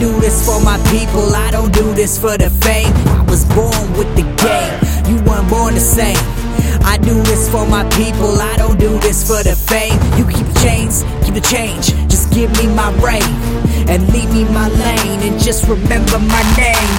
do this for my people, I don't do this for the fame. I was born with the game. You weren't born the same. I do this for my people, I don't do this for the fame. You keep the chains, keep the change. Just give me my reign and leave me my lane and just remember my name.